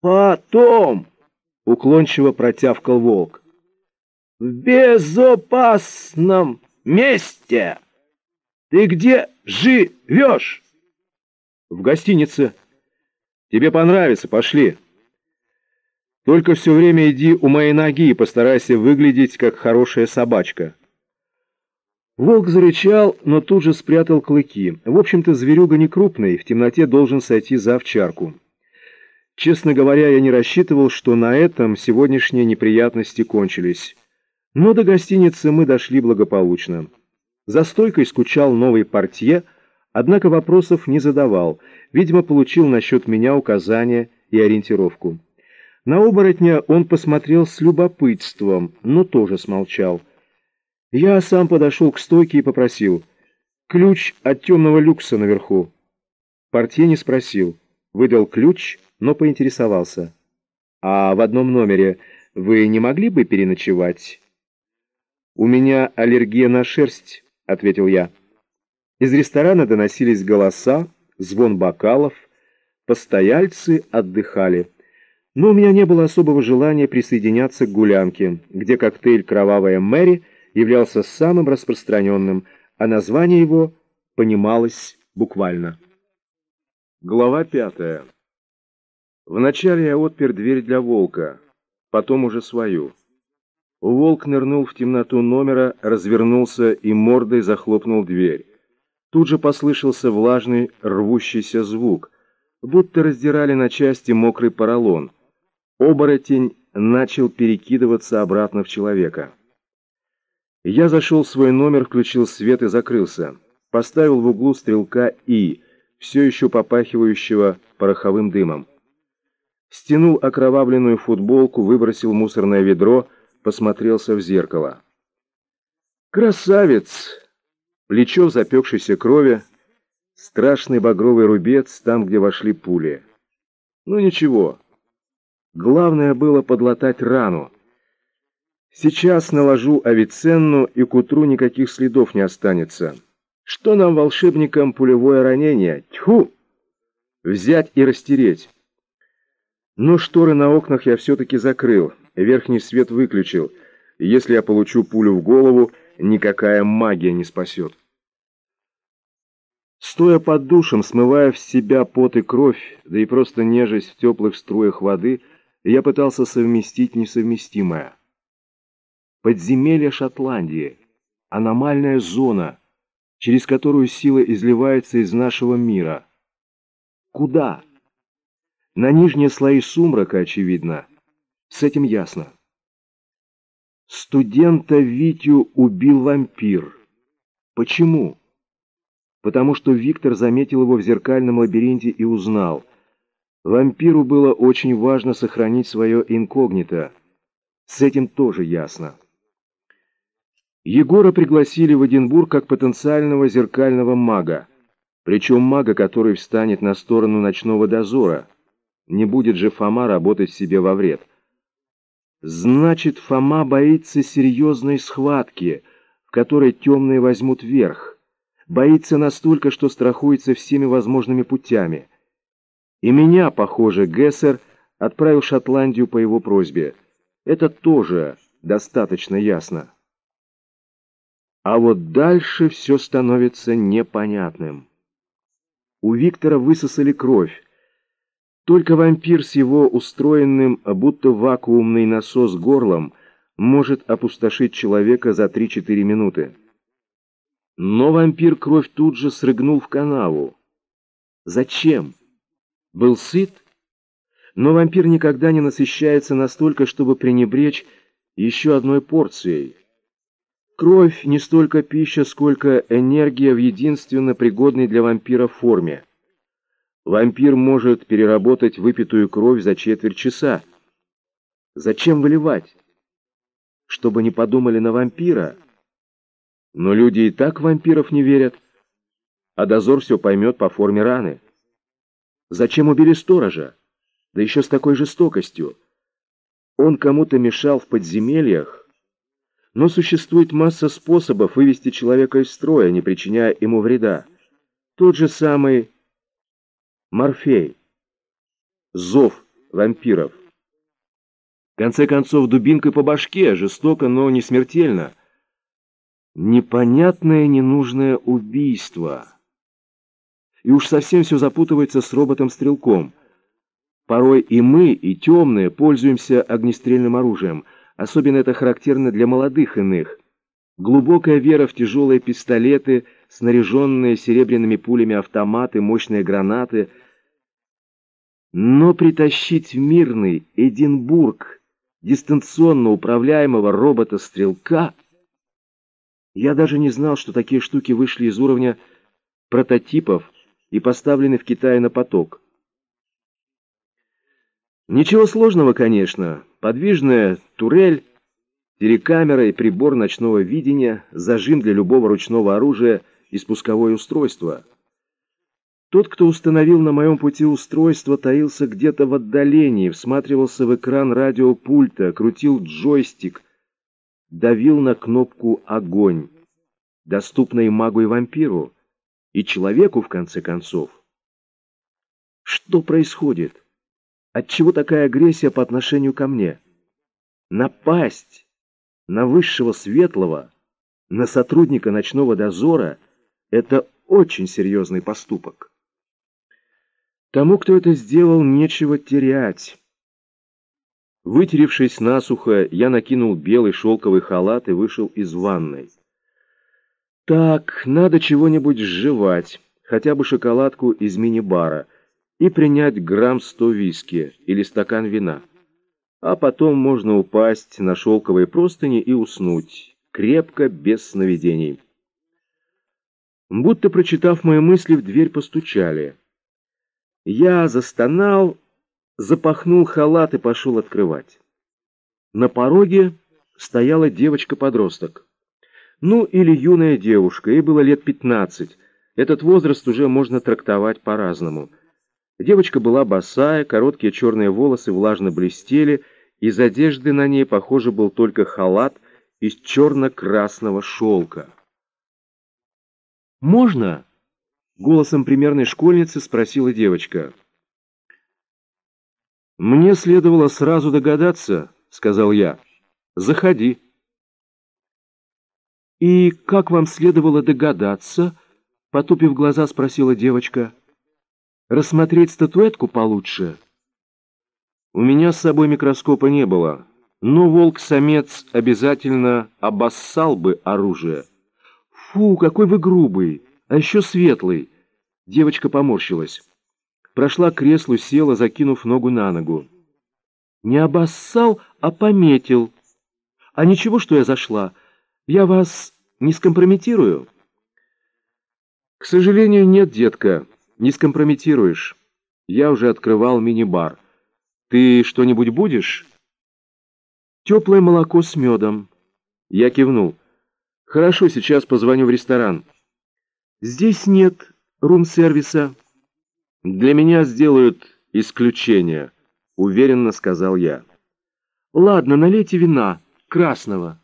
«Потом!» — уклончиво протявкал волк. «В безопасном месте! Ты где живешь?» «В гостинице. Тебе понравится, пошли». Только все время иди у моей ноги и постарайся выглядеть, как хорошая собачка. Волк зарычал, но тут же спрятал клыки. В общем-то, зверюга не крупный, в темноте должен сойти за овчарку. Честно говоря, я не рассчитывал, что на этом сегодняшние неприятности кончились. Но до гостиницы мы дошли благополучно. За стойкой скучал новый портье, однако вопросов не задавал, видимо, получил насчет меня указания и ориентировку. На оборотня он посмотрел с любопытством, но тоже смолчал. Я сам подошел к стойке и попросил. «Ключ от темного люкса наверху». Портье не спросил. Выдал ключ, но поинтересовался. «А в одном номере вы не могли бы переночевать?» «У меня аллергия на шерсть», — ответил я. Из ресторана доносились голоса, звон бокалов. Постояльцы отдыхали. Но у меня не было особого желания присоединяться к гулянке, где коктейль «Кровавая Мэри» являлся самым распространенным, а название его понималось буквально. Глава пятая. Вначале я отпер дверь для волка, потом уже свою. Волк нырнул в темноту номера, развернулся и мордой захлопнул дверь. Тут же послышался влажный рвущийся звук, будто раздирали на части мокрый поролон — Оборотень начал перекидываться обратно в человека. Я зашел в свой номер, включил свет и закрылся. Поставил в углу стрелка И, все еще попахивающего пороховым дымом. Стянул окровавленную футболку, выбросил мусорное ведро, посмотрелся в зеркало. Красавец! Плечо в запекшейся крови, страшный багровый рубец там, где вошли пули. Ну ничего, Главное было подлатать рану. Сейчас наложу авиценну, и к утру никаких следов не останется. Что нам, волшебникам, пулевое ранение? Тьфу! Взять и растереть. Но шторы на окнах я все-таки закрыл, верхний свет выключил. Если я получу пулю в голову, никакая магия не спасет. Стоя под душем, смывая в себя пот и кровь, да и просто нежесть в теплых струях воды — я пытался совместить несовместимое. Подземелье Шотландии, аномальная зона, через которую сила изливается из нашего мира. Куда? На нижние слои сумрака, очевидно. С этим ясно. Студента Витю убил вампир. Почему? Потому что Виктор заметил его в зеркальном лабиринте и узнал. Вампиру было очень важно сохранить свое инкогнито. С этим тоже ясно. Егора пригласили в Эдинбург как потенциального зеркального мага. Причем мага, который встанет на сторону ночного дозора. Не будет же Фома работать себе во вред. Значит, Фома боится серьезной схватки, в которой темные возьмут верх. Боится настолько, что страхуется всеми возможными путями – и меня, похоже, Гессер отправил в Шотландию по его просьбе. Это тоже достаточно ясно. А вот дальше все становится непонятным. У Виктора высосали кровь. Только вампир с его устроенным, будто вакуумный насос горлом может опустошить человека за 3-4 минуты. Но вампир кровь тут же срыгнул в канаву. Зачем? был сыт, но вампир никогда не насыщается настолько, чтобы пренебречь еще одной порцией. Кровь не столько пища, сколько энергия в единственно пригодной для вампира форме. Вампир может переработать выпитую кровь за четверть часа. Зачем выливать? Чтобы не подумали на вампира. Но люди и так вампиров не верят, а дозор все поймет по форме раны. Зачем убили сторожа? Да еще с такой жестокостью. Он кому-то мешал в подземельях. Но существует масса способов вывести человека из строя, не причиняя ему вреда. Тот же самый Морфей. Зов вампиров. В конце концов, дубинкой по башке, жестоко, но не смертельно. Непонятное ненужное убийство. И уж совсем все запутывается с роботом-стрелком. Порой и мы, и темные, пользуемся огнестрельным оружием. Особенно это характерно для молодых иных. Глубокая вера в тяжелые пистолеты, снаряженные серебряными пулями автоматы, мощные гранаты. Но притащить в мирный Эдинбург дистанционно управляемого робота-стрелка... Я даже не знал, что такие штуки вышли из уровня прототипов и поставлены в Китае на поток. Ничего сложного, конечно. Подвижная турель, телекамера и прибор ночного видения, зажим для любого ручного оружия и спусковое устройство. Тот, кто установил на моем пути устройство, таился где-то в отдалении, всматривался в экран радиопульта, крутил джойстик, давил на кнопку «Огонь», доступной магу и вампиру, и человеку, в конце концов. Что происходит? Отчего такая агрессия по отношению ко мне? Напасть на высшего светлого, на сотрудника ночного дозора — это очень серьезный поступок. Тому, кто это сделал, нечего терять. Вытеревшись насухо, я накинул белый шелковый халат и вышел из ванной. Так, надо чего-нибудь сживать, хотя бы шоколадку из мини-бара — и принять грамм сто виски или стакан вина. А потом можно упасть на шелковые простыни и уснуть, крепко, без сновидений. Будто прочитав мои мысли, в дверь постучали. Я застонал, запахнул халат и пошел открывать. На пороге стояла девочка-подросток. Ну, или юная девушка, ей было лет пятнадцать. Этот возраст уже можно трактовать по-разному. Девочка была босая, короткие черные волосы влажно блестели, из одежды на ней, похоже, был только халат из черно-красного шелка. «Можно?» — голосом примерной школьницы спросила девочка. «Мне следовало сразу догадаться», — сказал я. «Заходи». «И как вам следовало догадаться?» — потупив глаза, спросила девочка. Рассмотреть статуэтку получше? У меня с собой микроскопа не было, но волк-самец обязательно обоссал бы оружие. Фу, какой вы грубый, а еще светлый. Девочка поморщилась. Прошла к креслу, села, закинув ногу на ногу. Не обоссал, а пометил. А ничего, что я зашла. Я вас не скомпрометирую? К сожалению, нет, детка. Не скомпрометируешь. Я уже открывал мини-бар. Ты что-нибудь будешь? Теплое молоко с медом. Я кивнул. Хорошо, сейчас позвоню в ресторан. Здесь нет рум-сервиса. Для меня сделают исключение, уверенно сказал я. Ладно, налейте вина, красного.